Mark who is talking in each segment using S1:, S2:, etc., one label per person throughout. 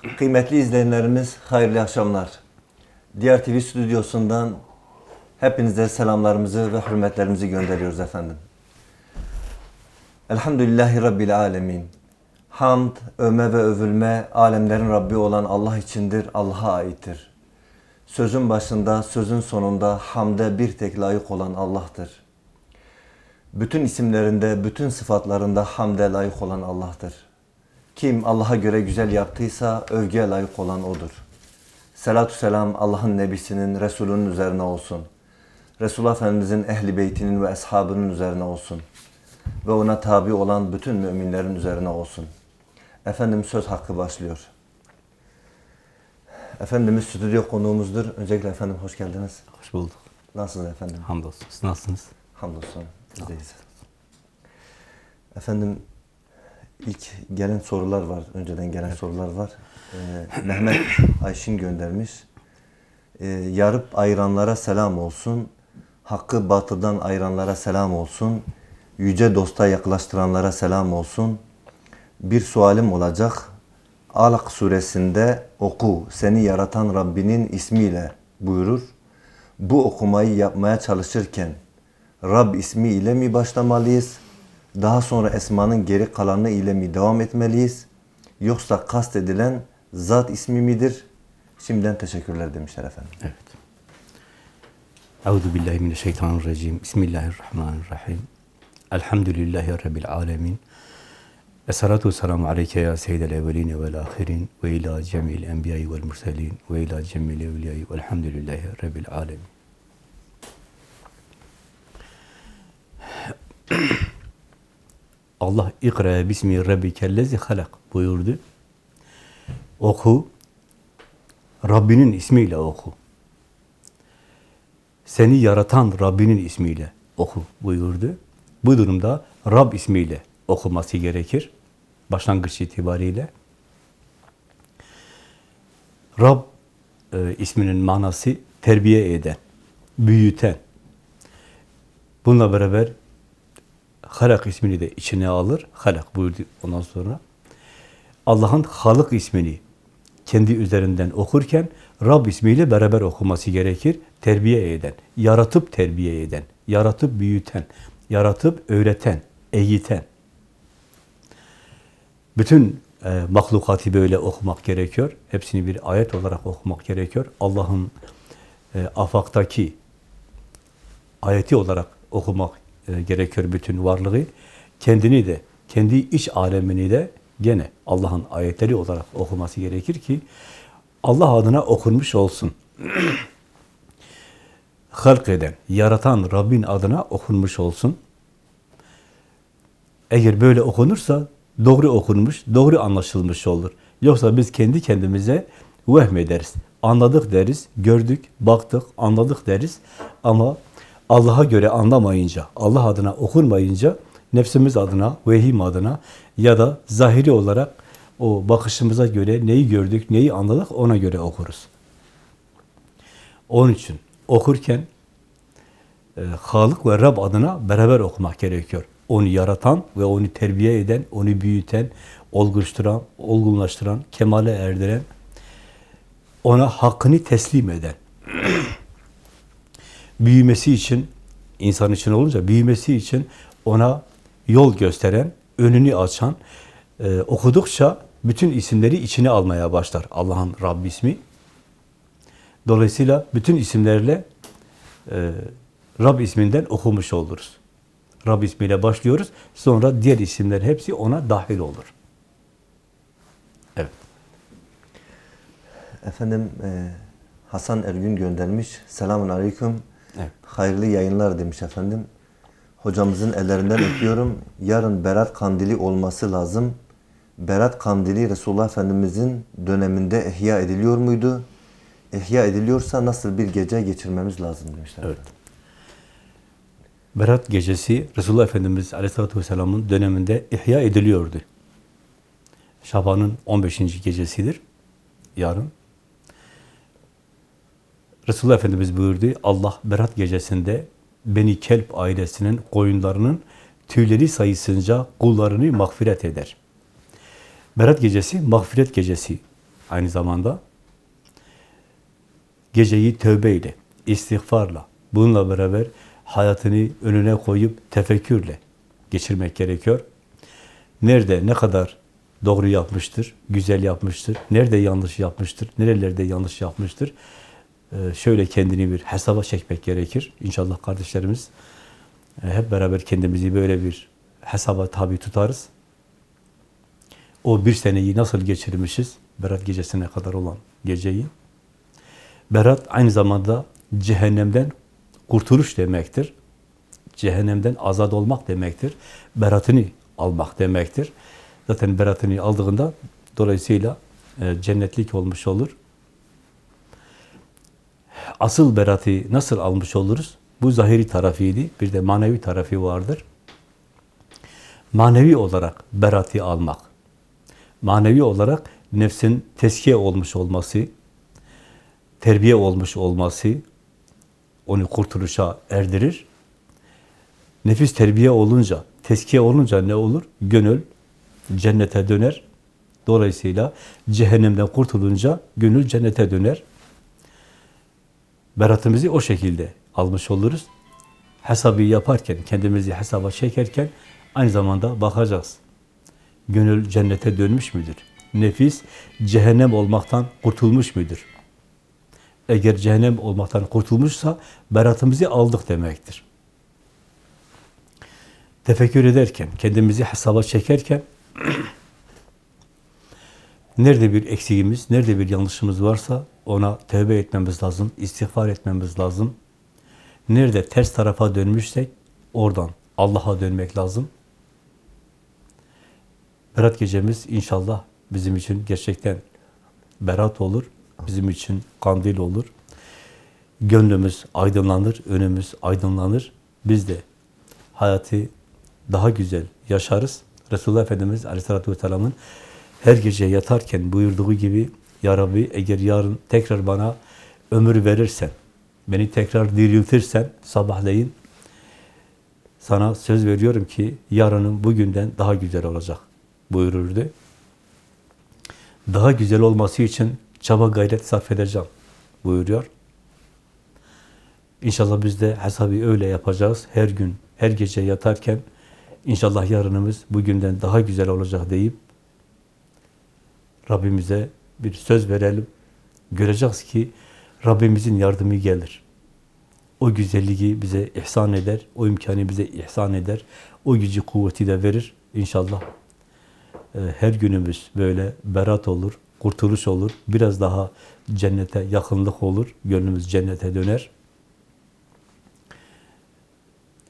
S1: Kıymetli izleyenlerimiz hayırlı akşamlar. Diğer TV stüdyosundan hepinize selamlarımızı ve hürmetlerimizi gönderiyoruz efendim. Elhamdülillahi Rabbil Alemin. Hamd, öme ve övülme alemlerin Rabbi olan Allah içindir, Allah'a aittir. Sözün başında, sözün sonunda hamde bir tek layık olan Allah'tır. Bütün isimlerinde, bütün sıfatlarında hamde layık olan Allah'tır. Kim Allah'a göre güzel yaptıysa övgüye layık olan O'dur. Selatü selam Allah'ın Nebisinin, Resulünün üzerine olsun. Resulullah Efendimizin ehli beytinin ve eshabının üzerine olsun. Ve ona tabi olan bütün müminlerin üzerine olsun. Efendim söz hakkı başlıyor. Efendimiz stüdyo konuğumuzdur. Öncelikle efendim hoş geldiniz.
S2: Hoş bulduk.
S1: Nasılsınız efendim?
S2: Hamdolsun. Siz nasılsınız?
S1: Hamdolsun. Bizdeyiz. Efendim ilk gelen sorular var. Önceden gelen sorular var. Ee, Mehmet Ayşin göndermiş. Ee, yarıp ayıranlara selam olsun. Hakkı batıldan ayıranlara selam olsun. Yüce dosta yaklaştıranlara selam olsun. Bir sualim olacak. Alak suresinde oku seni yaratan Rabbinin ismiyle buyurur. Bu okumayı yapmaya çalışırken Rab ismi ile mi başlamalıyız? Daha sonra esmanın geri kalanı ile mi devam etmeliyiz? Yoksa kastedilen zat ismi midir? Şimdiden teşekkürler demişler efendim.
S2: Evet. Euzu billahi mineşşeytanirracim. Bismillahirrahmanirrahim. Elhamdülillahi rabbil alamin. Esselatu vesselamu aleyke ya seyyidel evveline vel ahirin ve ila cemil enbiyayı vel murselin ve ila cemil evliyayı velhamdülillahi rabbil alamin. Allah ikra bismi rabbikellezi halak buyurdu. Oku, Rabbinin ismiyle oku. Seni yaratan Rabbinin ismiyle oku buyurdu. Bu durumda Rab ismiyle okuması gerekir. Başlangıç itibariyle. Rab e, isminin manası terbiye eden, büyüten. Bununla beraber Halak ismini de içine alır. Halak buyurdu ondan sonra. Allah'ın Halık ismini kendi üzerinden okurken Rab ismiyle beraber okuması gerekir. Terbiye eden, yaratıp terbiye eden, yaratıp büyüten, yaratıp öğreten, eğiten. Bütün e, mahlukatı böyle okumak gerekiyor. Hepsini bir ayet olarak okumak gerekiyor. Allah'ın e, afaktaki ayeti olarak okumak e, gerekiyor bütün varlığı. Kendini de, kendi iç alemini de gene Allah'ın ayetleri olarak okuması gerekir ki Allah adına okunmuş olsun. Halk eden, yaratan Rabbin adına okunmuş olsun. Eğer böyle okunursa doğru okunmuş, doğru anlaşılmış olur. Yoksa biz kendi kendimize vehmederiz. Anladık deriz, gördük, baktık, anladık deriz. Ama Allah'a göre anlamayınca, Allah adına okunmayınca, nefsimiz adına, vehim adına ya da zahiri olarak o bakışımıza göre neyi gördük, neyi anladık ona göre okuruz. Onun için okurken e, Halık ve Rab adına beraber okumak gerekiyor. Onu yaratan ve onu terbiye eden, onu büyüten, olgunlaştıran, olgunlaştıran, kemale erdiren, ona hakkını teslim eden, büyümesi için, insan için olunca büyümesi için ona yol gösteren, önünü açan, e, okudukça bütün isimleri içine almaya başlar Allah'ın Rabbi ismi. Dolayısıyla bütün isimlerle e, Rab isminden okumuş oluruz. Rab ismiyle başlıyoruz. Sonra diğer isimler hepsi ona dahil olur. Evet.
S1: Efendim e, Hasan Ergün göndermiş. Selamun Aleyküm.
S2: Evet.
S1: Hayırlı yayınlar demiş efendim. Hocamızın ellerinden öpüyorum. Yarın Berat Kandili olması lazım. Berat Kandili Resulullah Efendimizin döneminde ihya ediliyor muydu? İhya ediliyorsa nasıl bir gece geçirmemiz lazım demişler.
S2: Evet. Berat gecesi Resulullah Efendimiz Aleyhisselatü Vesselam'ın döneminde ihya ediliyordu. Şaban'ın 15. gecesidir. Yarın. Resulullah Efendimiz buyurdu, Allah Berat gecesinde Beni Kelp ailesinin koyunlarının tüyleri sayısınca kullarını mağfiret eder. Berat gecesi mağfiret gecesi aynı zamanda. Geceyi tövbeyle, istiğfarla, bununla beraber hayatını önüne koyup tefekkürle geçirmek gerekiyor. Nerede ne kadar doğru yapmıştır, güzel yapmıştır, nerede yanlış yapmıştır, nerelerde yanlış yapmıştır. Ee, şöyle kendini bir hesaba çekmek gerekir. İnşallah kardeşlerimiz e, hep beraber kendimizi böyle bir hesaba tabi tutarız. O bir seneyi nasıl geçirmişiz? Berat gecesine kadar olan geceyi. Berat aynı zamanda cehennemden kurtuluş demektir. Cehennemden azad olmak demektir. Beratını almak demektir. Zaten beratını aldığında dolayısıyla e, cennetlik olmuş olur. Asıl beratı nasıl almış oluruz? Bu zahiri tarafıydı. Bir de manevi tarafı vardır. Manevi olarak beratı almak. Manevi olarak nefsin teskiye olmuş olması, terbiye olmuş olması onu kurtuluşa erdirir. Nefis terbiye olunca, teskiye olunca ne olur? Gönül cennete döner. Dolayısıyla cehennemden kurtulunca gönül cennete döner. Beratımızı o şekilde almış oluruz. Hesabı yaparken, kendimizi hesaba çekerken aynı zamanda bakacağız. Gönül cennete dönmüş müdür? Nefis cehennem olmaktan kurtulmuş müdür? Eğer cehennem olmaktan kurtulmuşsa beratımızı aldık demektir. Tefekkür ederken, kendimizi hesaba çekerken nerede bir eksiğimiz, nerede bir yanlışımız varsa ona tövbe etmemiz lazım, istiğfar etmemiz lazım. Nerede ters tarafa dönmüşsek oradan Allah'a dönmek lazım. Berat gecemiz inşallah bizim için gerçekten berat olur, bizim için kandil olur. Gönlümüz aydınlanır, önümüz aydınlanır. Biz de hayatı daha güzel yaşarız. Resulullah Efendimiz Aleyhisselatü Vesselam'ın her gece yatarken buyurduğu gibi Ya Rabbi eğer yarın tekrar bana ömür verirsen, beni tekrar diriltirsen sabahleyin sana söz veriyorum ki yarının bugünden daha güzel olacak buyururdu. Daha güzel olması için çaba gayret sarf edeceğim buyuruyor. İnşallah biz de hesabı öyle yapacağız. Her gün, her gece yatarken inşallah yarınımız bugünden daha güzel olacak deyip Rabbimize bir söz verelim. Göreceğiz ki Rabbimizin yardımı gelir. O güzelliği bize ihsan eder, o imkanı bize ihsan eder, o gücü kuvveti de verir. İnşallah e, her günümüz böyle berat olur, kurtuluş olur, biraz daha cennete yakınlık olur, gönlümüz cennete döner.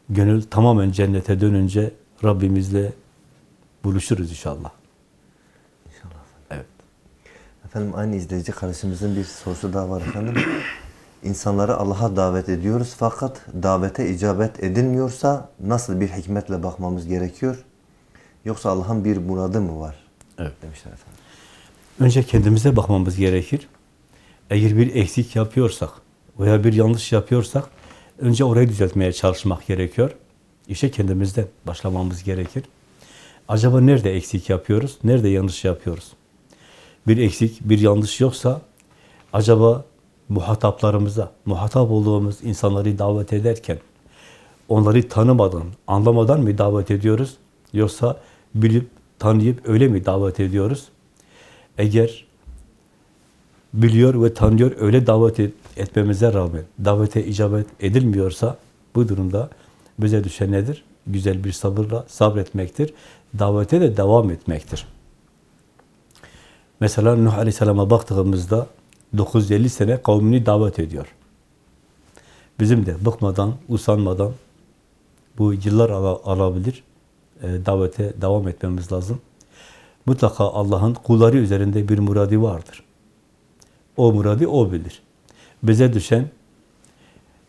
S2: Gönül tamamen cennete dönünce Rabbimizle buluşuruz. İnşallah.
S1: Efendim aynı izleyici kardeşimizin bir sorusu daha var efendim. İnsanları Allah'a davet ediyoruz fakat davete icabet edilmiyorsa nasıl bir hikmetle bakmamız gerekiyor? Yoksa Allah'ın bir muradı mı var?
S2: Evet.
S1: Demişler efendim.
S2: Önce kendimize bakmamız gerekir. Eğer bir eksik yapıyorsak veya bir yanlış yapıyorsak önce orayı düzeltmeye çalışmak gerekiyor. İşe kendimizden başlamamız gerekir. Acaba nerede eksik yapıyoruz? Nerede yanlış yapıyoruz? Bir eksik, bir yanlış yoksa acaba muhataplarımıza, muhatap olduğumuz insanları davet ederken onları tanımadan, anlamadan mı davet ediyoruz? Yoksa bilip, tanıyıp öyle mi davet ediyoruz? Eğer biliyor ve tanıyor öyle davet et- etmemize rağmen davete icabet edilmiyorsa bu durumda bize düşen nedir? Güzel bir sabırla sabretmektir. Davete de devam etmektir. Mesela Nuh Aleyhisselam'a baktığımızda 950 sene kavmini davet ediyor. Bizim de bıkmadan, usanmadan bu yıllar ala- alabilir. e, davete devam etmemiz lazım. Mutlaka Allah'ın kulları üzerinde bir muradi vardır. O muradı O bilir. Bize düşen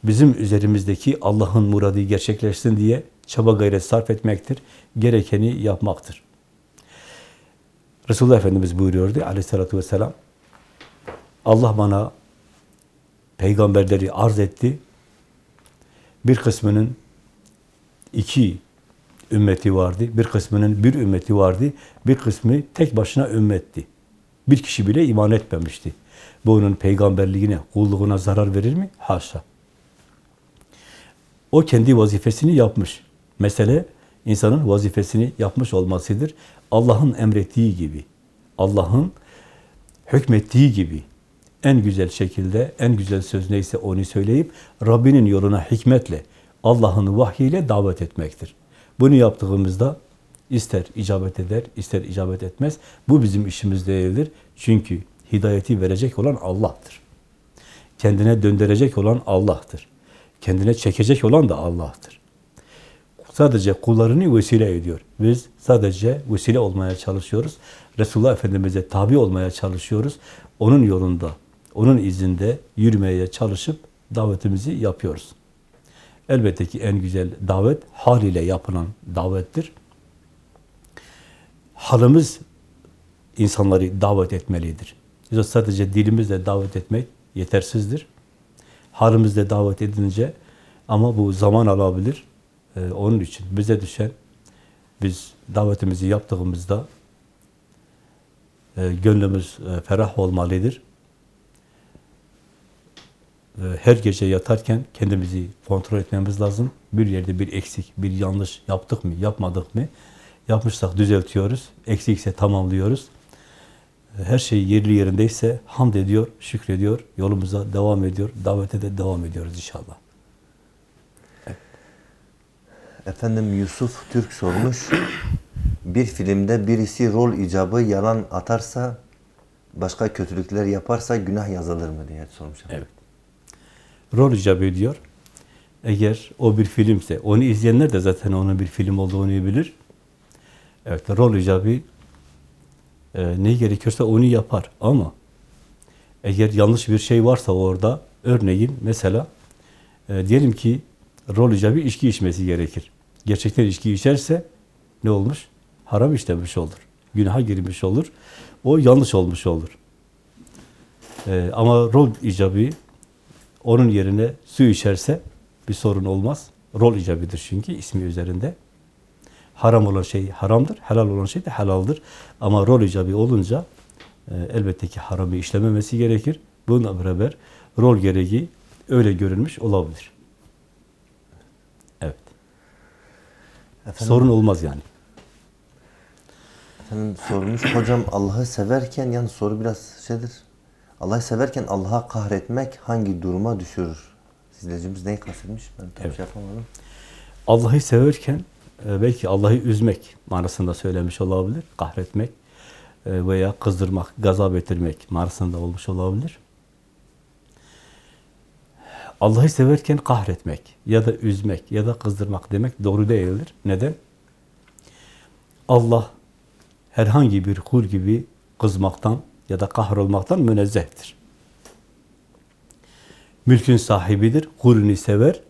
S2: bizim üzerimizdeki Allah'ın muradı gerçekleşsin diye çaba gayret sarf etmektir. Gerekeni yapmaktır. Resulullah Efendimiz buyuruyordu aleyhissalatü vesselam. Allah bana peygamberleri arz etti. Bir kısmının iki ümmeti vardı. Bir kısmının bir ümmeti vardı. Bir kısmı tek başına ümmetti. Bir kişi bile iman etmemişti. Bu onun peygamberliğine, kulluğuna zarar verir mi? Haşa. O kendi vazifesini yapmış. Mesele insanın vazifesini yapmış olmasıdır. Allah'ın emrettiği gibi, Allah'ın hükmettiği gibi en güzel şekilde, en güzel söz neyse onu söyleyip Rabbinin yoluna hikmetle, Allah'ın vahyiyle davet etmektir. Bunu yaptığımızda ister icabet eder, ister icabet etmez. Bu bizim işimiz değildir. Çünkü hidayeti verecek olan Allah'tır. Kendine döndürecek olan Allah'tır. Kendine çekecek olan da Allah'tır. Sadece kullarını vesile ediyor. Biz sadece vesile olmaya çalışıyoruz. Resulullah Efendimiz'e tabi olmaya çalışıyoruz. Onun yolunda, onun izinde yürümeye çalışıp davetimizi yapıyoruz. Elbette ki en güzel davet hal ile yapılan davettir. Halımız insanları davet etmelidir. Yoksa sadece dilimizle davet etmek yetersizdir. Halimizle davet edilince ama bu zaman alabilir. Ee, onun için bize düşen biz davetimizi yaptığımızda e, gönlümüz e, ferah olmalıdır. E, her gece yatarken kendimizi kontrol etmemiz lazım. Bir yerde bir eksik, bir yanlış yaptık mı, yapmadık mı? Yapmışsak düzeltiyoruz. Eksikse tamamlıyoruz. E, Her şey yerli yerindeyse hamd ediyor, şükrediyor, yolumuza devam ediyor, davete de devam ediyoruz inşallah.
S1: Efendim Yusuf Türk sormuş. Bir filmde birisi rol icabı yalan atarsa, başka kötülükler yaparsa günah yazılır mı diye sormuş.
S2: Evet. Rol icap ediyor. Eğer o bir filmse, onu izleyenler de zaten onun bir film olduğunu bilir. Evet, rol icabı e, ne gerekiyorsa onu yapar. Ama eğer yanlış bir şey varsa orada, örneğin mesela e, diyelim ki rol icabı içki içmesi gerekir. Gerçekten içki içerse ne olmuş? Haram işlemiş olur. Günaha girmiş olur. O yanlış olmuş olur. E, ama rol icabı onun yerine su içerse bir sorun olmaz. Rol icabıdır çünkü ismi üzerinde. Haram olan şey haramdır, helal olan şey de helaldir. Ama rol icabı olunca e, elbette ki haramı işlememesi gerekir. Bununla beraber rol gereği öyle görülmüş olabilir. Evet.
S1: Efendim,
S2: Sorun olmaz yani.
S1: efendim sormuş. Hocam Allah'ı severken, yani soru biraz şeydir. Allah'ı severken Allah'a kahretmek hangi duruma düşürür? İzleyicimiz neyi kastetmiş? Ben tam
S2: Evet.
S1: şey yapamadım.
S2: Allah'ı severken e, belki Allah'ı üzmek manasında söylemiş olabilir. Kahretmek e, veya kızdırmak, gazap ettirmek manasında olmuş olabilir. Allah'ı severken kahretmek ya da üzmek ya da kızdırmak demek doğru değildir. Neden? Allah herhangi bir kul gibi kızmaktan ya da kahrolmaktan münezzehtir. Mülkün sahibidir, kulünü sever,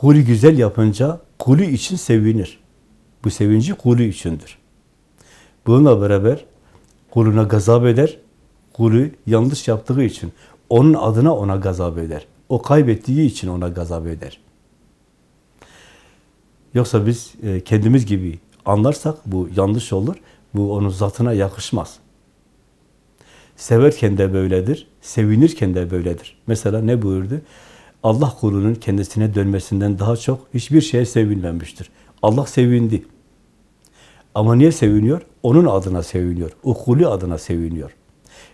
S2: Kulü güzel yapınca kulü için sevinir. Bu sevinci kulü içindir. Bununla beraber kuluna gazap eder. Kulü yanlış yaptığı için onun adına ona gazap eder. O kaybettiği için ona gazap eder. Yoksa biz e, kendimiz gibi anlarsak bu yanlış olur. Bu onun zatına yakışmaz. Severken de böyledir, sevinirken de böyledir. Mesela ne buyurdu? Allah kulunun kendisine dönmesinden daha çok hiçbir şeye sevinmemiştir. Allah sevindi. Ama niye seviniyor? Onun adına seviniyor. O kulü adına seviniyor.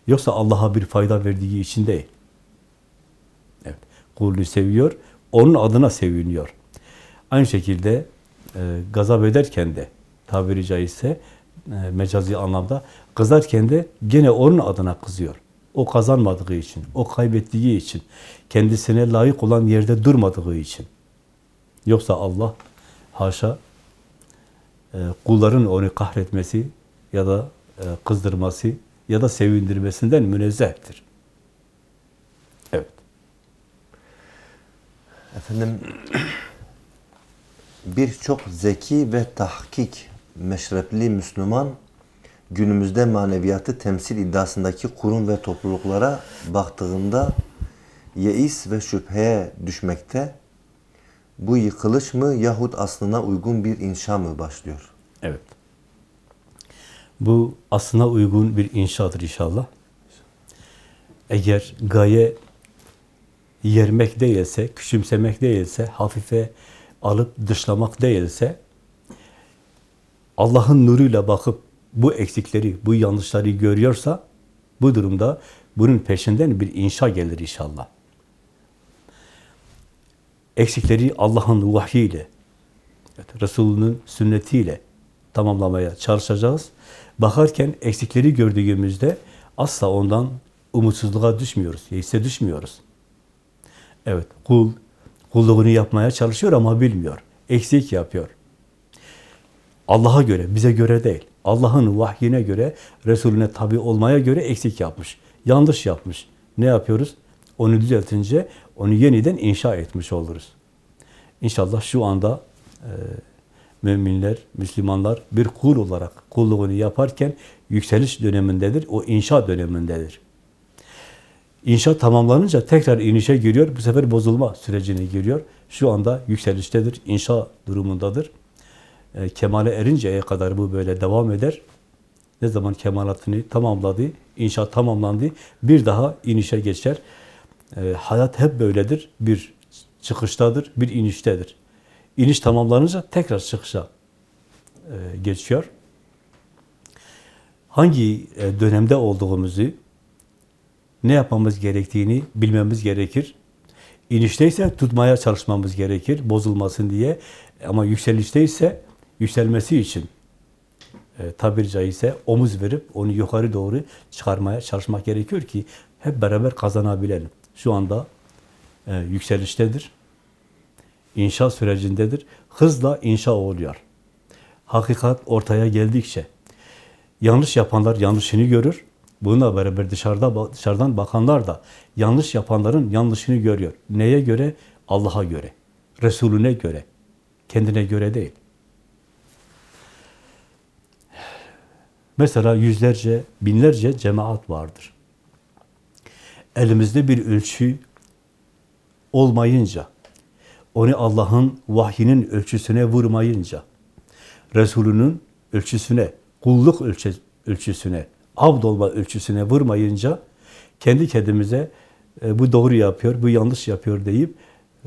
S2: Yoksa Allah'a bir fayda verdiği için değil. Evet. Kulünü seviyor, onun adına seviniyor. Aynı şekilde e, gazap ederken de tabiri caizse e, mecazi anlamda kızarken de gene onun adına kızıyor. O kazanmadığı için, o kaybettiği için, kendisine layık olan yerde durmadığı için. Yoksa Allah haşa e, kulların onu kahretmesi ya da e, kızdırması ya da sevindirmesinden münezzehtir. Evet.
S1: Efendim birçok zeki ve tahkik meşrepli Müslüman günümüzde maneviyatı temsil iddiasındaki kurum ve topluluklara baktığında yeis ve şüpheye düşmekte. Bu yıkılış mı yahut aslına uygun bir inşa mı başlıyor?
S2: Evet. Bu aslına uygun bir inşadır inşallah. Eğer gaye yermek değilse, küçümsemek değilse, hafife alıp dışlamak değilse, Allah'ın nuruyla bakıp bu eksikleri, bu yanlışları görüyorsa, bu durumda bunun peşinden bir inşa gelir inşallah. Eksikleri Allah'ın vahyiyle, evet, Resulünün sünnetiyle tamamlamaya çalışacağız. Bakarken eksikleri gördüğümüzde asla ondan umutsuzluğa düşmüyoruz, hisse düşmüyoruz. Evet, kul kulluğunu yapmaya çalışıyor ama bilmiyor. Eksik yapıyor. Allah'a göre, bize göre değil. Allah'ın vahyine göre, Resulüne tabi olmaya göre eksik yapmış. Yanlış yapmış. Ne yapıyoruz? Onu düzeltince onu yeniden inşa etmiş oluruz. İnşallah şu anda e, müminler, Müslümanlar bir kul olarak kulluğunu yaparken yükseliş dönemindedir. O inşa dönemindedir. İnşa tamamlanınca tekrar inişe giriyor. Bu sefer bozulma sürecine giriyor. Şu anda yükseliştedir, inşa durumundadır. E, kemale erinceye kadar bu böyle devam eder. Ne zaman kemalatını tamamladı, inşa tamamlandı, bir daha inişe geçer. E, hayat hep böyledir. Bir çıkıştadır, bir iniştedir. İniş tamamlanınca tekrar çıkışa e, geçiyor. Hangi e, dönemde olduğumuzu, ne yapmamız gerektiğini bilmemiz gerekir. İnişteyse tutmaya çalışmamız gerekir, bozulmasın diye. Ama yükselişteyse yükselmesi için e, tabiri caizse omuz verip onu yukarı doğru çıkarmaya çalışmak gerekiyor ki hep beraber kazanabilelim. Şu anda e, yükseliştedir. İnşa sürecindedir. Hızla inşa oluyor. Hakikat ortaya geldikçe yanlış yapanlar yanlışını görür. Bununla beraber dışarıda dışarıdan bakanlar da yanlış yapanların yanlışını görüyor. Neye göre? Allah'a göre. Resulüne göre. Kendine göre değil. Mesela yüzlerce, binlerce cemaat vardır. Elimizde bir ölçü olmayınca, onu Allah'ın vahyinin ölçüsüne vurmayınca, Resulünün ölçüsüne, kulluk ölçü, ölçüsüne, abd olma ölçüsüne vurmayınca, kendi kendimize e, bu doğru yapıyor, bu yanlış yapıyor deyip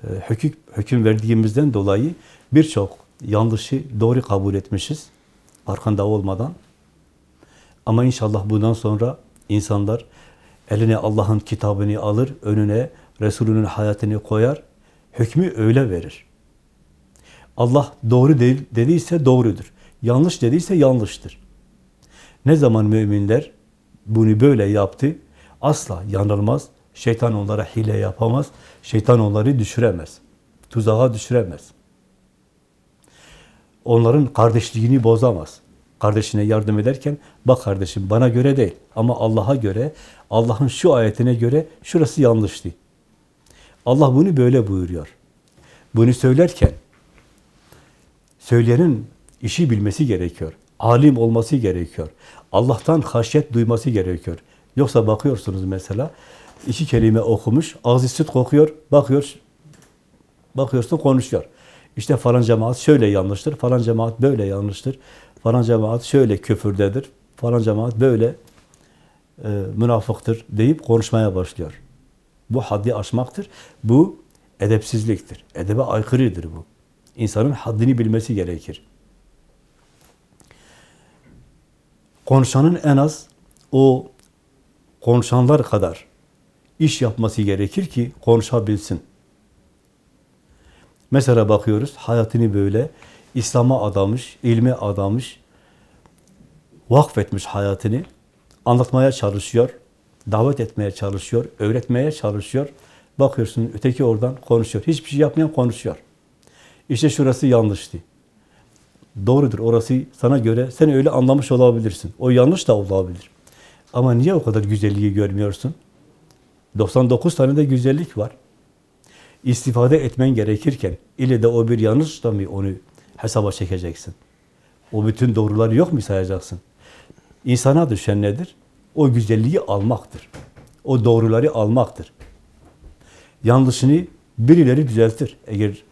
S2: e, hüküm, hüküm verdiğimizden dolayı birçok yanlışı doğru kabul etmişiz, farkında olmadan. Ama inşallah bundan sonra insanlar eline Allah'ın kitabını alır, önüne Resulünün hayatını koyar, hükmü öyle verir. Allah doğru dediyse doğrudur. Yanlış dediyse yanlıştır. Ne zaman müminler bunu böyle yaptı, asla yanılmaz. Şeytan onlara hile yapamaz. Şeytan onları düşüremez. Tuzağa düşüremez. Onların kardeşliğini bozamaz. Kardeşine yardım ederken, bak kardeşim bana göre değil ama Allah'a göre, Allah'ın şu ayetine göre şurası yanlıştı. Allah bunu böyle buyuruyor. Bunu söylerken, söyleyenin işi bilmesi gerekiyor. Alim olması gerekiyor. Allah'tan haşyet duyması gerekiyor. Yoksa bakıyorsunuz mesela, iki kelime okumuş, ağzı süt kokuyor, bakıyor, bakıyorsun konuşuyor. İşte falan cemaat şöyle yanlıştır, falan cemaat böyle yanlıştır, falan cemaat şöyle küfürdedir, falan cemaat böyle e, münafıktır deyip konuşmaya başlıyor. Bu haddi aşmaktır. Bu edepsizliktir. Edebe aykırıdır bu. İnsanın haddini bilmesi gerekir. Konuşanın en az o konuşanlar kadar iş yapması gerekir ki konuşabilsin. Mesela bakıyoruz, hayatını böyle İslam'a adamış, ilme adamış, vakfetmiş hayatını, anlatmaya çalışıyor, davet etmeye çalışıyor, öğretmeye çalışıyor. Bakıyorsun öteki oradan konuşuyor. Hiçbir şey yapmayan konuşuyor. İşte şurası yanlıştı. Doğrudur orası sana göre sen öyle anlamış olabilirsin. O yanlış da olabilir. Ama niye o kadar güzelliği görmüyorsun? 99 tane de güzellik var. İstifade etmen gerekirken ile de o bir yanlış da mı onu hesaba çekeceksin? O bütün doğruları yok mu sayacaksın? İnsana düşen nedir? O güzelliği almaktır. O doğruları almaktır. Yanlışını birileri düzeltir. Eğer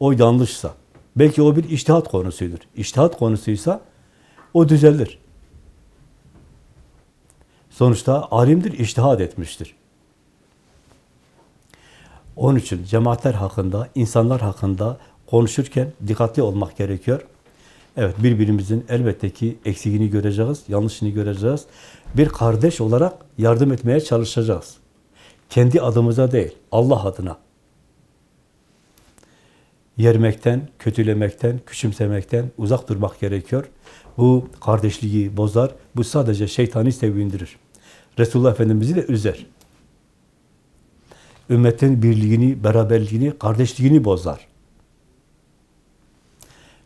S2: o yanlışsa, belki o bir iştihat konusudur. İştihat konusuysa o düzelir. Sonuçta alimdir, iştihad etmiştir. Onun için cemaatler hakkında, insanlar hakkında konuşurken dikkatli olmak gerekiyor. Evet, birbirimizin elbette ki eksiğini göreceğiz, yanlışını göreceğiz. Bir kardeş olarak yardım etmeye çalışacağız. Kendi adımıza değil, Allah adına. Yermekten, kötülemekten, küçümsemekten uzak durmak gerekiyor. Bu kardeşliği bozar, bu sadece şeytani sevindirir. Resulullah Efendimiz'i de üzer. Ümmetin birliğini, beraberliğini, kardeşliğini bozar.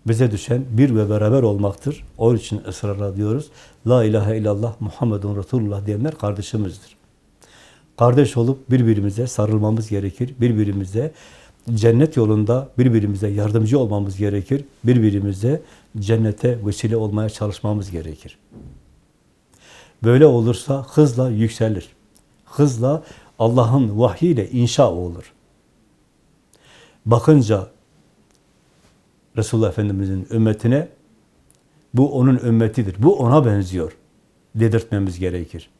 S2: Bize düşen bir ve beraber olmaktır. Onun için ısrarla diyoruz. La ilahe illallah Muhammedun Resulullah diyenler kardeşimizdir. Kardeş olup birbirimize sarılmamız gerekir. Birbirimize cennet yolunda birbirimize yardımcı olmamız gerekir. Birbirimize cennete vesile olmaya çalışmamız gerekir. Böyle olursa hızla yükselir. Hızla Allah'ın vahyiyle inşa olur. Bakınca Resulullah Efendimiz'in ümmetine bu onun ümmetidir. Bu ona benziyor. Dedirtmemiz gerekir.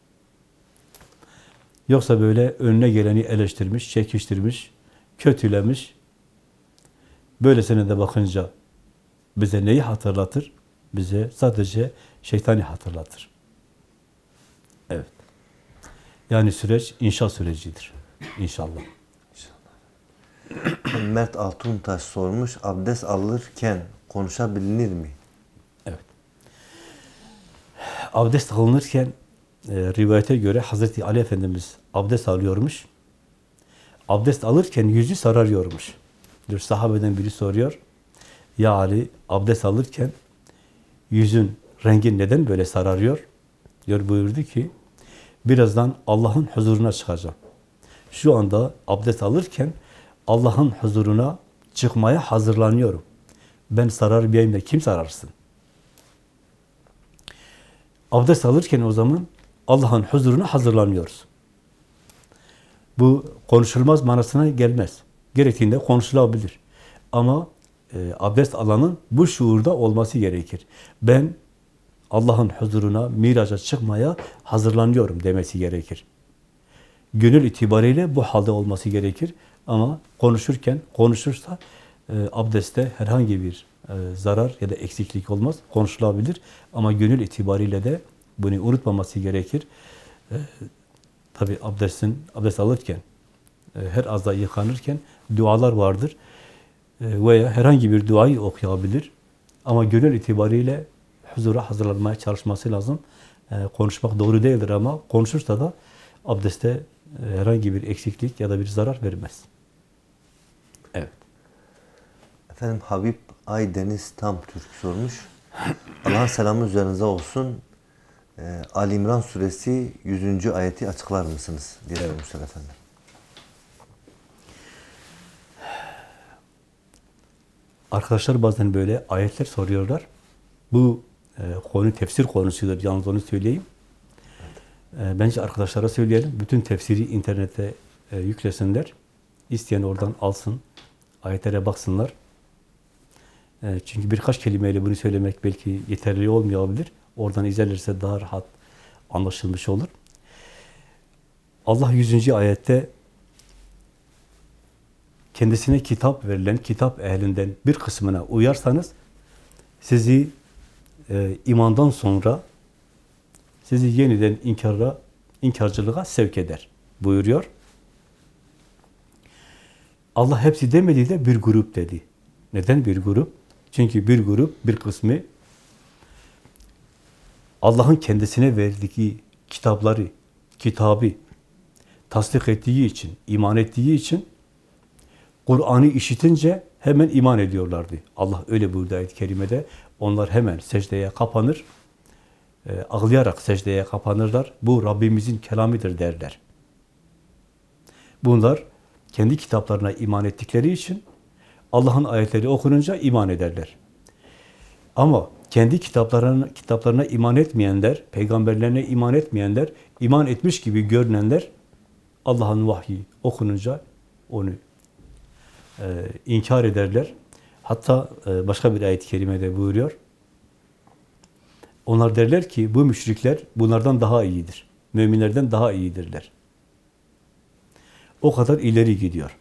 S2: Yoksa böyle önüne geleni eleştirmiş, çekiştirmiş, kötülemiş. Böylesine de bakınca bize neyi hatırlatır? Bize sadece şeytani hatırlatır. Evet. Yani süreç inşa sürecidir. İnşallah.
S1: Mert Altuntaş sormuş, abdest alırken konuşabilir mi?
S2: Evet. Abdest alınırken e, rivayete göre Hazreti Ali Efendimiz abdest alıyormuş. Abdest alırken yüzü sararıyormuş. Diyor sahabeden biri soruyor. Ya Ali abdest alırken yüzün rengi neden böyle sararıyor? Diyor buyurdu ki birazdan Allah'ın huzuruna çıkacağım. Şu anda abdest alırken Allah'ın huzuruna çıkmaya hazırlanıyorum. Ben sararmayayım da kim sararsın? Abdest alırken o zaman Allah'ın huzuruna hazırlanıyoruz. Bu konuşulmaz manasına gelmez. Gerektiğinde konuşulabilir. Ama e, abdest alanın bu şuurda olması gerekir. Ben Allah'ın huzuruna, miraca çıkmaya hazırlanıyorum demesi gerekir. Gönül itibariyle bu halde olması gerekir. Ama konuşurken, konuşursa e, abdestte herhangi bir e, zarar ya da eksiklik olmaz. Konuşulabilir. Ama gönül itibariyle de bunu unutmaması gerekir. E, Tabi abdestin, abdest alırken, e, her azda yıkanırken dualar vardır. E, veya herhangi bir duayı okuyabilir. Ama gönül itibariyle huzura hazırlanmaya çalışması lazım. E, konuşmak doğru değildir ama konuşursa da abdeste e, herhangi bir eksiklik ya da bir zarar vermez. Evet.
S1: Efendim Habib Aydeniz Tam Türk sormuş. Allah'ın selamı üzerinize olsun. Ee, Ali İmran suresi 100. ayeti açıklar mısınız diye sormuşlar efendim.
S2: Arkadaşlar bazen böyle ayetler soruyorlar. Bu e, konu tefsir konusudur. Yalnız onu söyleyeyim. E, bence arkadaşlara söyleyelim. Bütün tefsiri internete e, yüklesinler. İsteyen oradan alsın. Ayetlere baksınlar. E, çünkü birkaç kelimeyle bunu söylemek belki yeterli olmayabilir. Oradan izlerlerse daha rahat anlaşılmış olur. Allah 100. ayette kendisine kitap verilen kitap ehlinden bir kısmına uyarsanız sizi e, imandan sonra sizi yeniden inkara, inkarcılığa sevk eder buyuruyor. Allah hepsi demedi de bir grup dedi. Neden bir grup? Çünkü bir grup, bir kısmı Allah'ın kendisine verdiği kitapları, kitabı tasdik ettiği için, iman ettiği için Kur'an'ı işitince hemen iman ediyorlardı. Allah öyle buyurdu ayet-i kerimede. Onlar hemen secdeye kapanır, e, ağlayarak secdeye kapanırlar. Bu Rabbimizin kelamidir derler. Bunlar kendi kitaplarına iman ettikleri için Allah'ın ayetleri okununca iman ederler. Ama kendi kitaplarına, kitaplarına iman etmeyenler, peygamberlerine iman etmeyenler, iman etmiş gibi görünenler Allah'ın vahyi okununca onu e, inkar ederler. Hatta e, başka bir ayet-i kerimede buyuruyor. Onlar derler ki bu müşrikler bunlardan daha iyidir. müminlerden daha iyidirler. O kadar ileri gidiyor.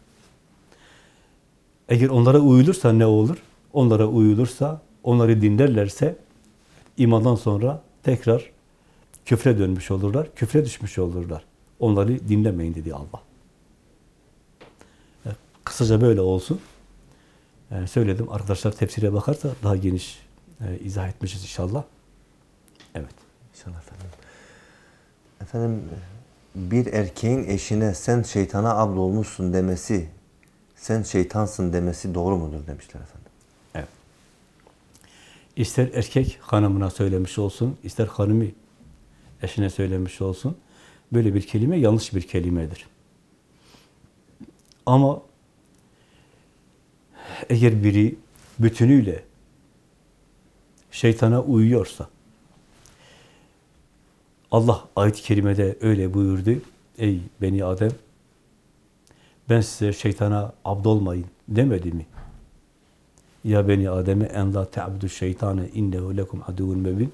S2: Eğer onlara uyulursa ne olur? Onlara uyulursa, onları dinlerlerse imandan sonra tekrar küfre dönmüş olurlar, küfre düşmüş olurlar. Onları dinlemeyin dedi Allah. Kısaca böyle olsun. Yani söyledim, arkadaşlar tefsire bakarsa daha geniş e, izah etmişiz inşallah. Evet.
S1: İnşallah efendim. Efendim bir erkeğin eşine sen şeytana abd olmuşsun demesi, sen şeytansın demesi doğru mudur demişler efendim.
S2: Evet. İster erkek hanımına söylemiş olsun, ister hanımı eşine söylemiş olsun. Böyle bir kelime yanlış bir kelimedir. Ama eğer biri bütünüyle şeytana uyuyorsa, Allah ayet-i kerimede öyle buyurdu. Ey beni Adem, ben size şeytana abdolmayın demedi mi? Ya beni Adem'e en la te'abdu şeytane innehu lekum aduvun mebin.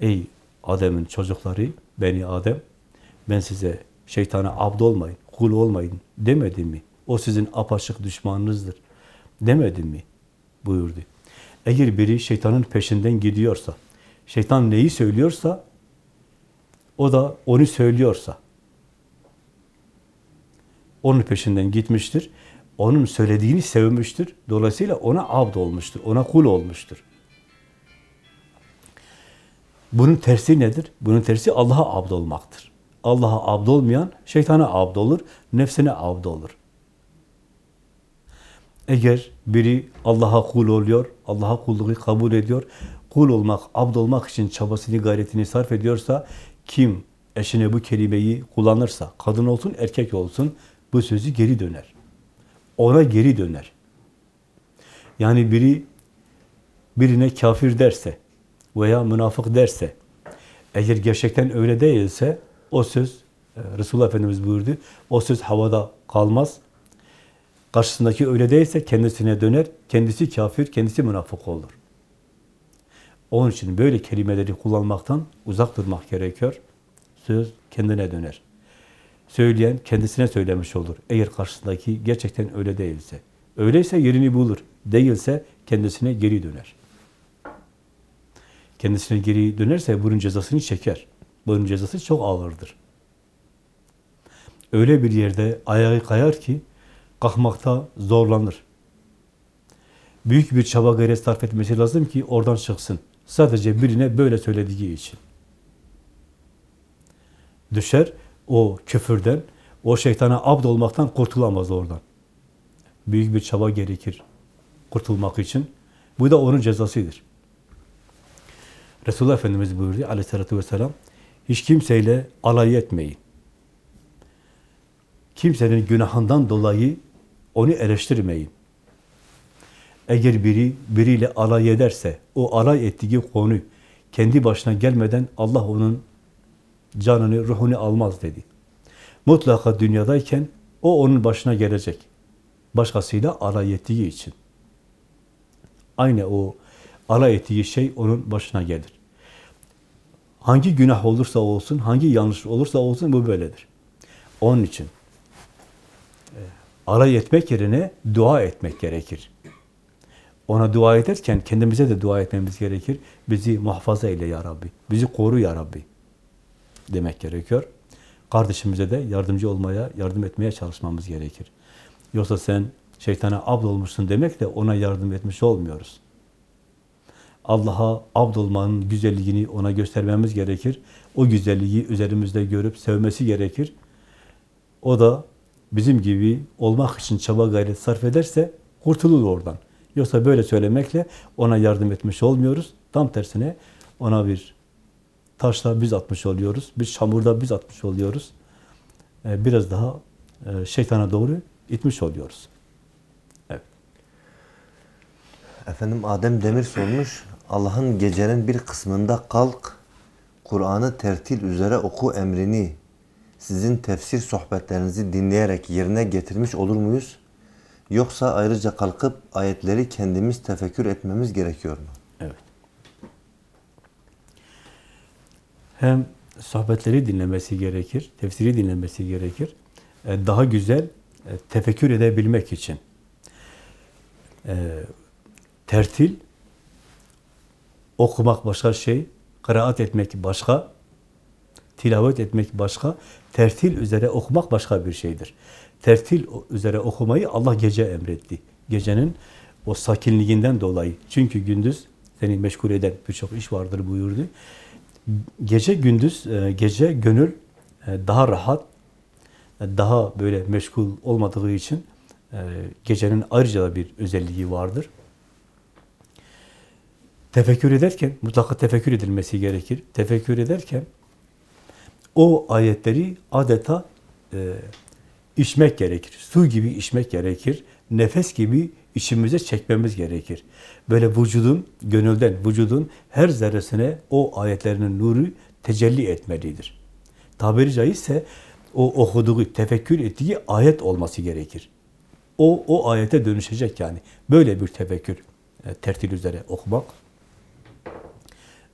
S2: Ey Adem'in çocukları, beni Adem, ben size şeytana abd olmayın, kul olmayın demedim mi? O sizin apaçık düşmanınızdır demedim mi? buyurdu. Eğer biri şeytanın peşinden gidiyorsa, şeytan neyi söylüyorsa, o da onu söylüyorsa, onun peşinden gitmiştir. Onun söylediğini sevmiştir. Dolayısıyla ona abd olmuştur. Ona kul olmuştur. Bunun tersi nedir? Bunun tersi Allah'a abd olmaktır. Allah'a abd olmayan şeytana abd olur, nefsine abd olur. Eğer biri Allah'a kul oluyor, Allah'a kulluğu kabul ediyor, kul olmak, abd olmak için çabasını, gayretini sarf ediyorsa, kim eşine bu kelimeyi kullanırsa, kadın olsun, erkek olsun, bu sözü geri döner. Ona geri döner. Yani biri birine kafir derse veya münafık derse, eğer gerçekten öyle değilse, o söz, e, Resulullah Efendimiz buyurdu, o söz havada kalmaz. Karşısındaki öyle değilse kendisine döner, kendisi kafir, kendisi münafık olur. Onun için böyle kelimeleri kullanmaktan uzak durmak gerekiyor. Söz kendine döner. Söyleyen kendisine söylemiş olur. Eğer karşısındaki gerçekten öyle değilse. Öyleyse yerini bulur. Değilse kendisine geri döner. Kendisine geri dönerse bunun cezasını çeker. Bunun cezası çok ağırdır. Öyle bir yerde ayağı kayar ki kalkmakta zorlanır. Büyük bir çaba gayret sarf etmesi lazım ki oradan çıksın. Sadece birine böyle söylediği için. Düşer, o küfürden, o şeytana abd olmaktan kurtulamaz oradan. Büyük bir çaba gerekir kurtulmak için. Bu da onun cezasıdır. Resulullah Efendimiz buyurdu aleyhissalatü vesselam, hiç kimseyle alay etmeyin. Kimsenin günahından dolayı onu eleştirmeyin. Eğer biri biriyle alay ederse, o alay ettiği konu kendi başına gelmeden Allah onun canını, ruhunu almaz dedi. Mutlaka dünyadayken o onun başına gelecek. Başkasıyla alay ettiği için. Aynı o alay ettiği şey onun başına gelir. Hangi günah olursa olsun, hangi yanlış olursa olsun bu böyledir. Onun için e, alay etmek yerine dua etmek gerekir. Ona dua ederken kendimize de dua etmemiz gerekir. Bizi muhafaza eyle ya Rabbi. Bizi koru ya Rabbi. Demek gerekiyor. Kardeşimize de yardımcı olmaya, yardım etmeye çalışmamız gerekir. Yoksa sen şeytana abd olmuşsun demekle ona yardım etmiş olmuyoruz. Allah'a abd olmanın güzelliğini ona göstermemiz gerekir. O güzelliği üzerimizde görüp sevmesi gerekir. O da bizim gibi olmak için çaba gayret sarf ederse kurtulur oradan. Yoksa böyle söylemekle ona yardım etmiş olmuyoruz. Tam tersine ona bir taşla biz atmış oluyoruz. Bir çamurda biz atmış oluyoruz. Ee, Biraz daha e, şeytana doğru itmiş oluyoruz. Evet.
S1: Efendim Adem Demir sormuş. Allah'ın gecenin bir kısmında kalk, Kur'an'ı tertil üzere oku emrini sizin tefsir sohbetlerinizi dinleyerek yerine getirmiş olur muyuz? Yoksa ayrıca kalkıp ayetleri kendimiz tefekkür etmemiz gerekiyor mu?
S2: Evet. Hem sohbetleri dinlemesi gerekir, tefsiri dinlemesi gerekir. E, Daha güzel e, tefekkür edebilmek için. E, Tertil, okumak başka şey, kıraat etmek başka, tilavet etmek başka, tertil üzere okumak başka bir şeydir. Tertil üzere okumayı Allah gece emretti. Gecenin o sakinliğinden dolayı. Çünkü gündüz seni meşgul eden birçok iş vardır buyurdu. Gece gündüz, e, gece gönül e, daha rahat, e, daha böyle meşgul olmadığı için gecenin ayrıca da bir özelliği vardır. Tefekkür ederken, mutlaka tefekkür edilmesi gerekir. Tefekkür ederken o ayetleri adeta e, içmek gerekir. Su gibi içmek gerekir. Nefes gibi içimize çekmemiz gerekir. Böyle vücudun, gönülden, vücudun her zerresine o ayetlerinin nuru tecelli etmelidir. Tabiri caizse o okuduğu, tefekkür ettiği ayet olması gerekir. O, o ayete dönüşecek yani. Böyle bir tefekkür, e, tertil üzere okumak,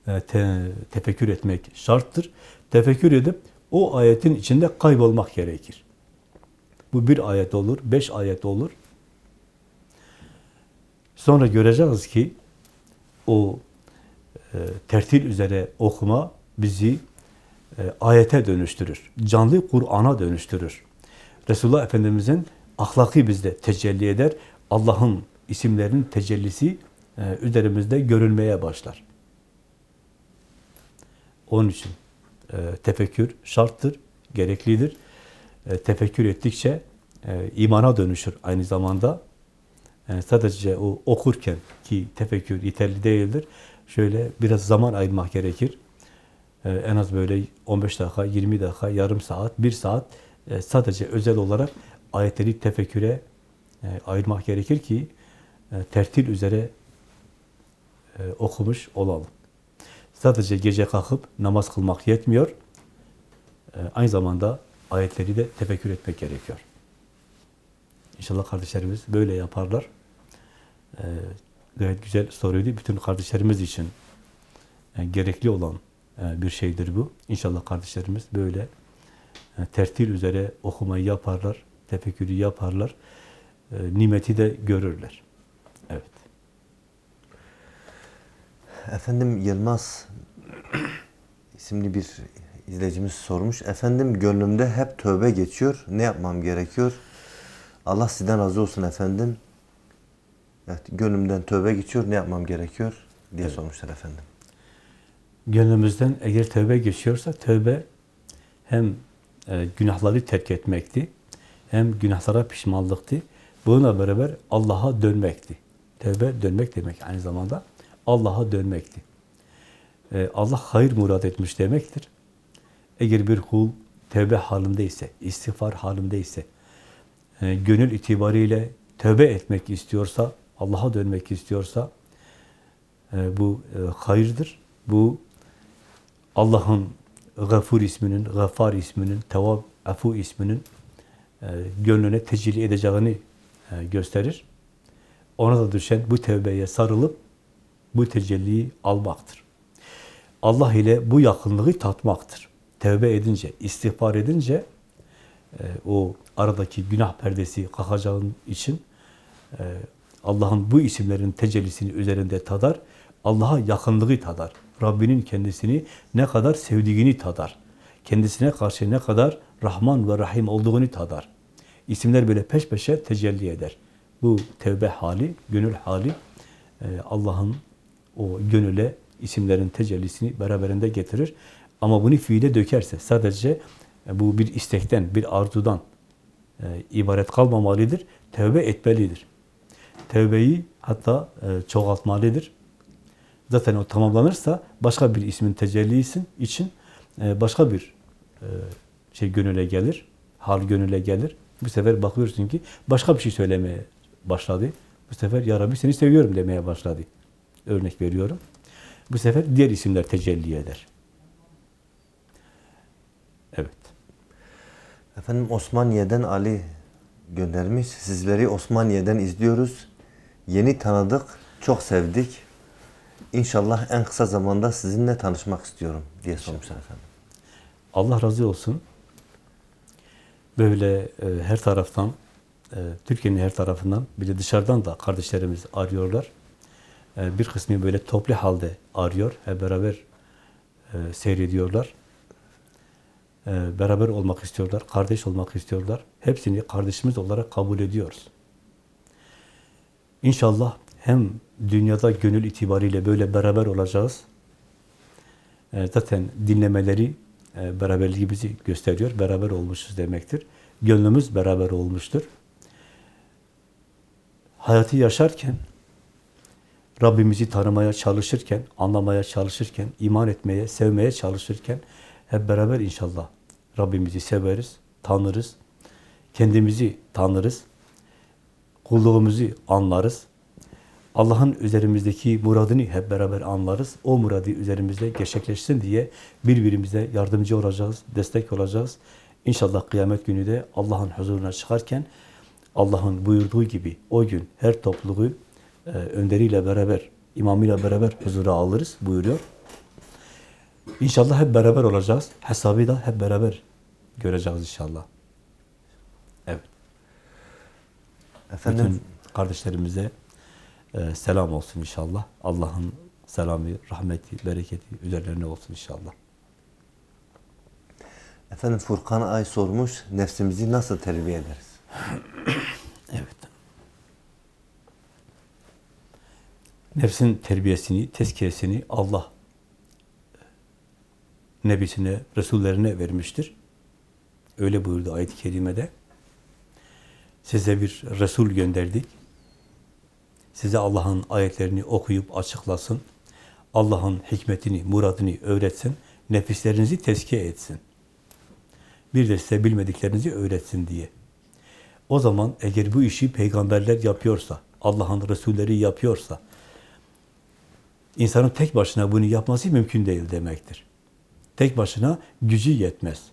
S2: e, te, tefekkür etmek şarttır. Tefekkür edip o ayetin içinde kaybolmak gerekir. Bu bir ayet olur, beş ayet olur. Sonra göreceğiz ki o e, tertil üzere okuma bizi e, ayete dönüştürür. Canlı Kur'an'a dönüştürür. Resulullah Efendimiz'in ahlakı bizde tecelli eder. Allah'ın isimlerinin tecellisi e, üzerimizde görülmeye başlar. Onun için e, tefekkür şarttır, gereklidir. E, tefekkür ettikçe e, imana dönüşür aynı zamanda. E, sadece o okurken ki tefekkür yeterli değildir. Şöyle biraz zaman ayırmak gerekir. E, en az böyle 15 dakika, 20 dakika, yarım saat, bir saat e, sadece özel olarak ayetleri tefekküre e, ayırmak gerekir ki e, tertil üzere e, okumuş olalım. Sadece gece kalkıp namaz kılmak yetmiyor. E, aynı zamanda ayetleri de tefekkür etmek gerekiyor. İnşallah kardeşlerimiz böyle yaparlar. E, gayet güzel soruydu. Bütün kardeşlerimiz için e, gerekli olan e, bir şeydir bu. İnşallah kardeşlerimiz böyle e, tertil üzere okumayı yaparlar, tefekkürü yaparlar. E, nimeti de görürler. Evet.
S1: Efendim Yılmaz isimli bir izleyicimiz sormuş. Efendim gönlümde hep tövbe geçiyor. Ne yapmam gerekiyor? Allah sizden razı olsun efendim. Evet, gönlümden tövbe geçiyor. Ne yapmam gerekiyor? diye sormuşlar efendim.
S2: Gönlümüzden eğer tövbe geçiyorsa tövbe hem e, günahları terk etmekti, hem günahlara pişmanlıktı. Bununla beraber Allah'a dönmekti. Tövbe dönmek demek aynı zamanda. Allah'a dönmekti. E, Allah hayır murad etmiş demektir. Eğer bir kul tövbe halindeyse, istiğfar halindeyse, e, gönül itibariyle tövbe etmek istiyorsa, Allah'a dönmek istiyorsa, e, bu e, hayırdır. Bu Allah'ın Gafur isminin, Gaffar isminin, Tevab, Afu isminin e, gönlüne tecelli edeceğini e, gösterir. Ona da düşen bu tevbeye sarılıp bu tecelliyi almaktır. Allah ile bu yakınlığı tatmaktır. Tevbe edince, istiğfar edince e, o aradaki günah perdesi kalkacağın için e, Allah'ın bu isimlerin tecellisini üzerinde tadar, Allah'a yakınlığı tadar. Rabbinin kendisini ne kadar sevdiğini tadar. Kendisine karşı ne kadar Rahman ve Rahim olduğunu tadar. İsimler böyle peş peşe tecelli eder. Bu tevbe hali, gönül hali e, Allah'ın o gönüle isimlerin tecellisini beraberinde getirir. Ama bunu fiile dökerse sadece bu bir istekten, bir arzudan e, ibaret kalmamalıdır. Tevbe etmelidir. Tevbeyi hatta e, çoğaltmalıdır. Zaten o tamamlanırsa başka bir ismin tecellisi için e, başka bir e, şey gönüle gelir, hal gönüle gelir. Bu sefer bakıyorsun ki başka bir şey söylemeye başladı. Bu sefer Ya Rabbi seni seviyorum demeye başladı. Örnek veriyorum. Bu sefer diğer isimler tecelli eder. Evet.
S1: Efendim Osmaniye'den Ali göndermiş. Sizleri Osmaniye'den izliyoruz. Yeni tanıdık, çok sevdik. İnşallah en kısa zamanda sizinle tanışmak istiyorum diye sormuşlar efendim.
S2: Allah razı olsun. Böyle e, her taraftan, e, Türkiye'nin her tarafından, bir de dışarıdan da kardeşlerimiz arıyorlar. E, bir kısmı böyle toplu halde arıyor. Hep beraber e, seyrediyorlar. E, beraber olmak istiyorlar, kardeş olmak istiyorlar. Hepsini kardeşimiz olarak kabul ediyoruz. İnşallah hem dünyada gönül itibariyle böyle beraber olacağız. E, zaten dinlemeleri e, beraberliğimizi gösteriyor. Beraber olmuşuz demektir. Gönlümüz beraber olmuştur. Hayatı yaşarken, Rabbimizi tanımaya çalışırken, anlamaya çalışırken, iman etmeye, sevmeye çalışırken hep beraber inşallah Rabbimizi severiz, tanırız, kendimizi tanırız, kulluğumuzu anlarız. Allah'ın üzerimizdeki muradını hep beraber anlarız. O muradı üzerimizde gerçekleşsin diye birbirimize yardımcı olacağız, destek olacağız. İnşallah kıyamet günü de Allah'ın huzuruna çıkarken Allah'ın buyurduğu gibi o gün her topluluğu e, önderiyle beraber, imamıyla beraber huzura alırız buyuruyor. İnşallah hep beraber olacağız. Hesabı da hep beraber göreceğiz inşallah. Evet.
S1: Efendim
S2: Bütün kardeşlerimize e, selam olsun inşallah. Allah'ın selamı, rahmeti, bereketi üzerlerine olsun inşallah.
S1: efendim Furkan Ay sormuş nefsimizi nasıl terbiye ederiz?
S2: Evet. Nefsin terbiyesini, tezkiyesini Allah Nebisine, Resullerine vermiştir. Öyle buyurdu ayet-i kerimede. Size bir Resul gönderdik. Size Allah'ın ayetlerini okuyup açıklasın. Allah'ın hikmetini, muradını öğretsin. Nefislerinizi tezkiye etsin. Bir de size bilmediklerinizi öğretsin diye. O zaman eğer bu işi peygamberler yapıyorsa, Allah'ın Resulleri yapıyorsa, insanın tek başına bunu yapması mümkün değil demektir. Tek başına gücü yetmez.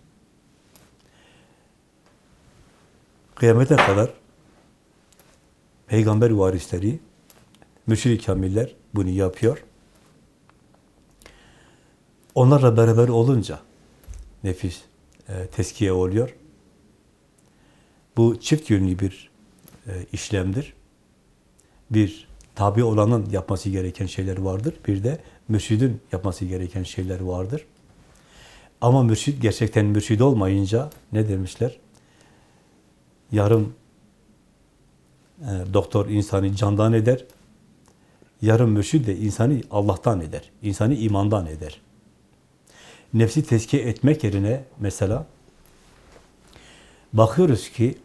S2: Kıyamete kadar peygamber varisleri, mürşid-i kamiller bunu yapıyor. Onlarla beraber olunca nefis e, teskiye oluyor. Bu çift yönlü bir e, işlemdir. Bir tabi olanın yapması gereken şeyler vardır. Bir de mürşidin yapması gereken şeyler vardır. Ama mürşid gerçekten mürşid olmayınca ne demişler? Yarım e, doktor insanı candan eder. Yarım mürşid de insanı Allah'tan eder. İnsanı imandan eder. Nefsi tezkiye etmek yerine mesela bakıyoruz ki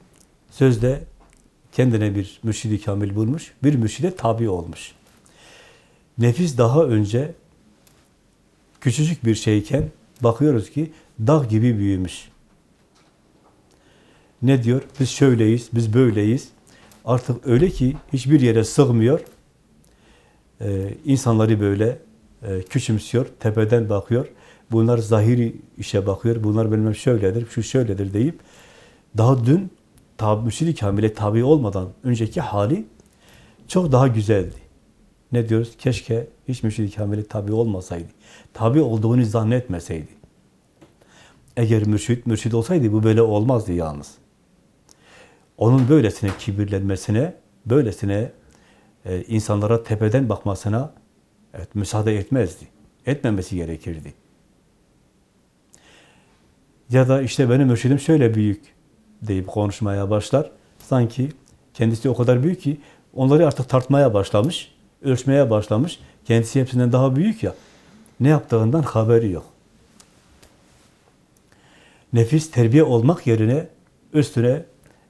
S2: sözde kendine bir mürşidi kamil bulmuş, bir mürşide tabi olmuş. Nefis daha önce küçücük bir şeyken bakıyoruz ki dağ gibi büyümüş. Ne diyor? Biz şöyleyiz, biz böyleyiz. Artık öyle ki hiçbir yere sığmıyor. Ee, insanları böyle e, küçümsüyor, tepeden bakıyor. Bunlar zahiri işe bakıyor. Bunlar bilmem şöyledir, şu şöyledir deyip daha dün tabi, mürşid-i kamile tabi olmadan önceki hali çok daha güzeldi. Ne diyoruz? Keşke hiç mürşid-i kamile tabi olmasaydı. Tabi olduğunu zannetmeseydi. Eğer mürşid, mürşid olsaydı bu böyle olmazdı yalnız. Onun böylesine kibirlenmesine, böylesine e, insanlara tepeden bakmasına evet, müsaade etmezdi. Etmemesi gerekirdi. Ya da işte benim mürşidim şöyle büyük deyip konuşmaya başlar. Sanki kendisi o kadar büyük ki onları artık tartmaya başlamış, ölçmeye başlamış. Kendisi hepsinden daha büyük ya. Ne yaptığından haberi yok. Nefis terbiye olmak yerine üstüne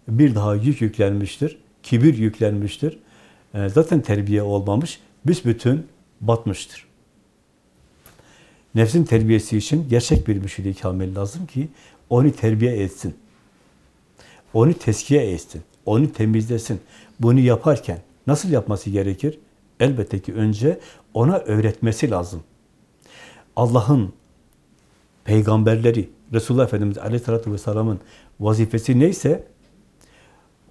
S2: bir daha yük yüklenmiştir. Kibir yüklenmiştir. E, zaten terbiye olmamış. Büsbütün batmıştır. Nefsin terbiyesi için gerçek bir müşid-i kamil lazım ki onu terbiye etsin. Onu teskiye etsin. Onu temizlesin. Bunu yaparken nasıl yapması gerekir? Elbette ki önce ona öğretmesi lazım. Allah'ın peygamberleri, Resulullah Efendimiz Aleyhisselatü Vesselam'ın vazifesi neyse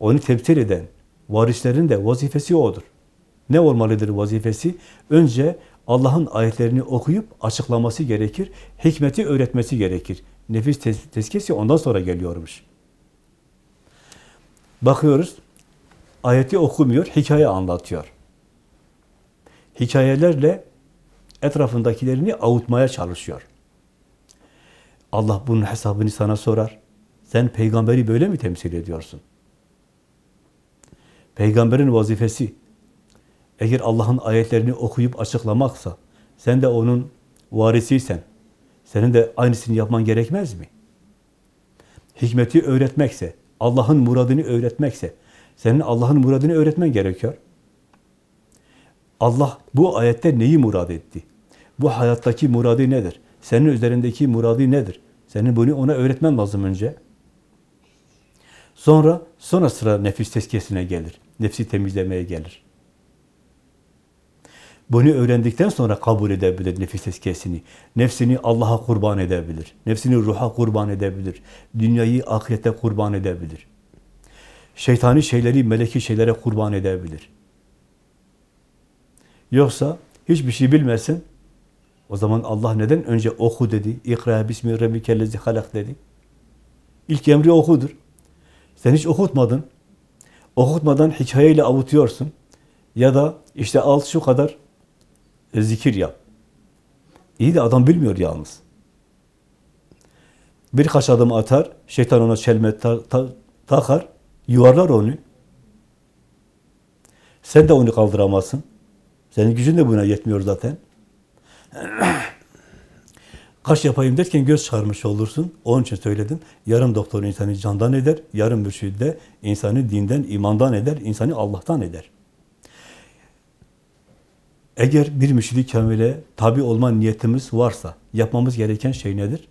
S2: onu temsil eden varislerin de vazifesi odur. Ne olmalıdır vazifesi? Önce Allah'ın ayetlerini okuyup açıklaması gerekir, hikmeti öğretmesi gerekir. Nefis tes- tezkiyesi ondan sonra geliyormuş. Bakıyoruz, ayeti okumuyor, hikaye anlatıyor. Hikayelerle etrafındakilerini avutmaya çalışıyor. Allah bunun hesabını sana sorar. Sen peygamberi böyle mi temsil ediyorsun? Peygamberin vazifesi eğer Allah'ın ayetlerini okuyup açıklamaksa, sen de onun varisiysen, senin de aynısını yapman gerekmez mi? Hikmeti öğretmekse, Allah'ın muradını öğretmekse, senin Allah'ın muradını öğretmen gerekiyor. Allah bu ayette neyi murad etti? Bu hayattaki muradı nedir? Senin üzerindeki muradı nedir? Senin bunu ona öğretmen lazım önce. Sonra, sonra sıra nefis tezkiyesine gelir. Nefsi temizlemeye gelir. Bunu öğrendikten sonra kabul edebilir nefis tezkiyesini. Nefsini Allah'a kurban edebilir. Nefsini ruha kurban edebilir. Dünyayı ahirete kurban edebilir. Şeytani şeyleri meleki şeylere kurban edebilir. Yoksa hiçbir şey bilmesin. O zaman Allah neden önce oku dedi? İkra bismi rabbikellezi halak dedi. İlk emri okudur. Sen hiç okutmadın. Okutmadan hikayeyle avutuyorsun. Ya da işte al şu kadar e, zikir yap. İyi de adam bilmiyor yalnız. Birkaç adım atar, şeytan ona çelme ta- ta- takar, yuvarlar onu. Sen de onu kaldıramazsın. Senin gücün de buna yetmiyor zaten. Kaş yapayım derken göz çıkarmış olursun. Onun için söyledim. Yarım doktor insanı candan eder, yarım mürşid de insanı dinden, imandan eder, insanı Allah'tan eder. Eğer bir mürşidi kamile tabi olma niyetimiz varsa yapmamız gereken şey nedir?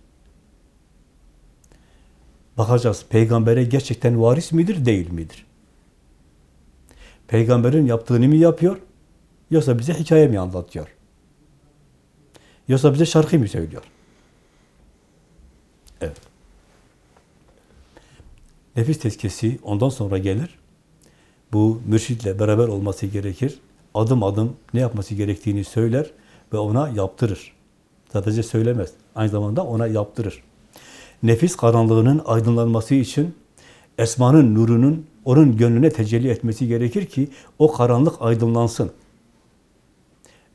S2: Bakacağız. Peygambere gerçekten varis midir, değil midir? Peygamberin yaptığını mı yapıyor? Yoksa bize hikaye mi anlatıyor? Yoksa bize şarkı mı söylüyor? Evet. Nefis tezkiyesi ondan sonra gelir. Bu mürşitle beraber olması gerekir. Adım adım ne yapması gerektiğini söyler ve ona yaptırır. Sadece söylemez. Aynı zamanda ona yaptırır. Nefis karanlığının aydınlanması için Esma'nın nurunun onun gönlüne tecelli etmesi gerekir ki o karanlık aydınlansın.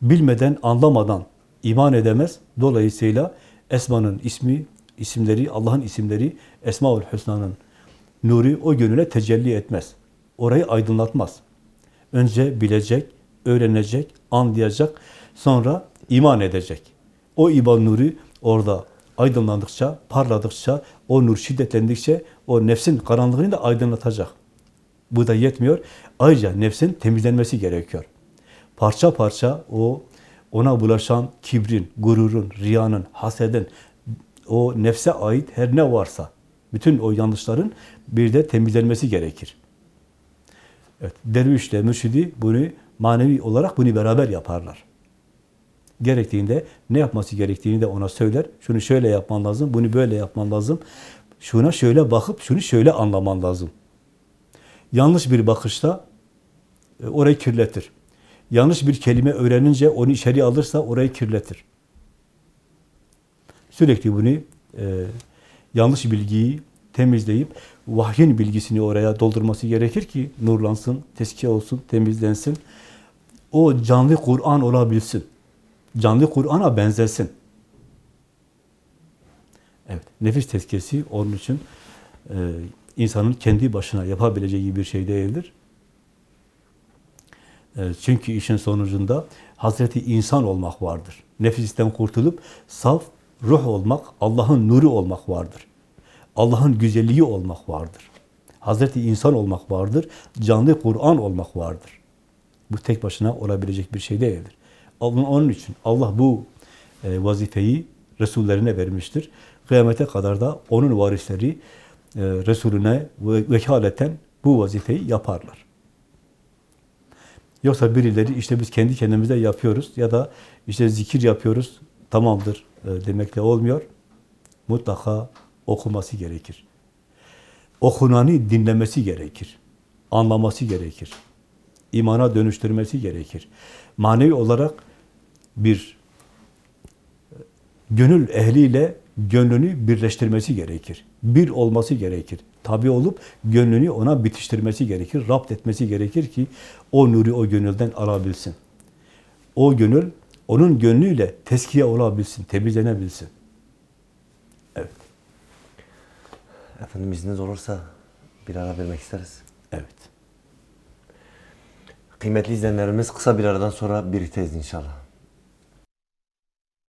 S2: Bilmeden, anlamadan iman edemez. Dolayısıyla Esma'nın ismi, isimleri, Allah'ın isimleri, Esmaül Hüsna'nın nuru o gönlüne tecelli etmez. Orayı aydınlatmaz. Önce bilecek, öğrenecek, anlayacak, sonra iman edecek. O iman nuru orada aydınlandıkça, parladıkça, o nur şiddetlendikçe o nefsin karanlığını da aydınlatacak. Bu da yetmiyor. Ayrıca nefsin temizlenmesi gerekiyor. Parça parça o ona bulaşan kibrin, gururun, riyanın, hasedin, o nefse ait her ne varsa, bütün o yanlışların bir de temizlenmesi gerekir. Evet, dervişle mürşidi bunu manevi olarak bunu beraber yaparlar. Gerektiğinde ne yapması gerektiğini de ona söyler. Şunu şöyle yapman lazım, bunu böyle yapman lazım. Şuna şöyle bakıp şunu şöyle anlaman lazım. Yanlış bir bakışta e, orayı kirletir. Yanlış bir kelime öğrenince onu içeri alırsa orayı kirletir. Sürekli bunu e, yanlış bilgiyi temizleyip vahyin bilgisini oraya doldurması gerekir ki nurlansın, tezkiye olsun, temizlensin. O canlı Kur'an olabilsin. Canlı Kur'an'a benzesin. Evet, nefis tezkiyesi onun için e, insanın kendi başına yapabileceği bir şey değildir. E, çünkü işin sonucunda Hazreti insan olmak vardır. Nefisten kurtulup saf ruh olmak, Allah'ın nuru olmak vardır. Allah'ın güzelliği olmak vardır. Hazreti insan olmak vardır. Canlı Kur'an olmak vardır. Bu tek başına olabilecek bir şey değildir. Onun için Allah bu e, vazifeyi Resullerine vermiştir. Kıyamete kadar da onun varisleri e, Resulüne vekaleten bu vazifeyi yaparlar. Yoksa birileri işte biz kendi kendimize yapıyoruz ya da işte zikir yapıyoruz tamamdır e, demekle olmuyor. Mutlaka okuması gerekir. Okunanı dinlemesi gerekir. Anlaması gerekir. İmana dönüştürmesi gerekir. Manevi olarak bir gönül ehliyle gönlünü birleştirmesi gerekir. Bir olması gerekir. Tabi olup gönlünü ona bitiştirmesi gerekir, rapt etmesi gerekir ki o nuru o gönülden alabilsin. O gönül onun gönlüyle teskiye olabilsin, temizlenebilsin. Evet,
S1: Efendim izniniz olursa bir ara vermek isteriz.
S2: evet.
S1: Kıymetli izleyenlerimiz kısa bir aradan sonra birlikteyiz inşallah.